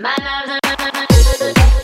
My love's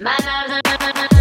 My love.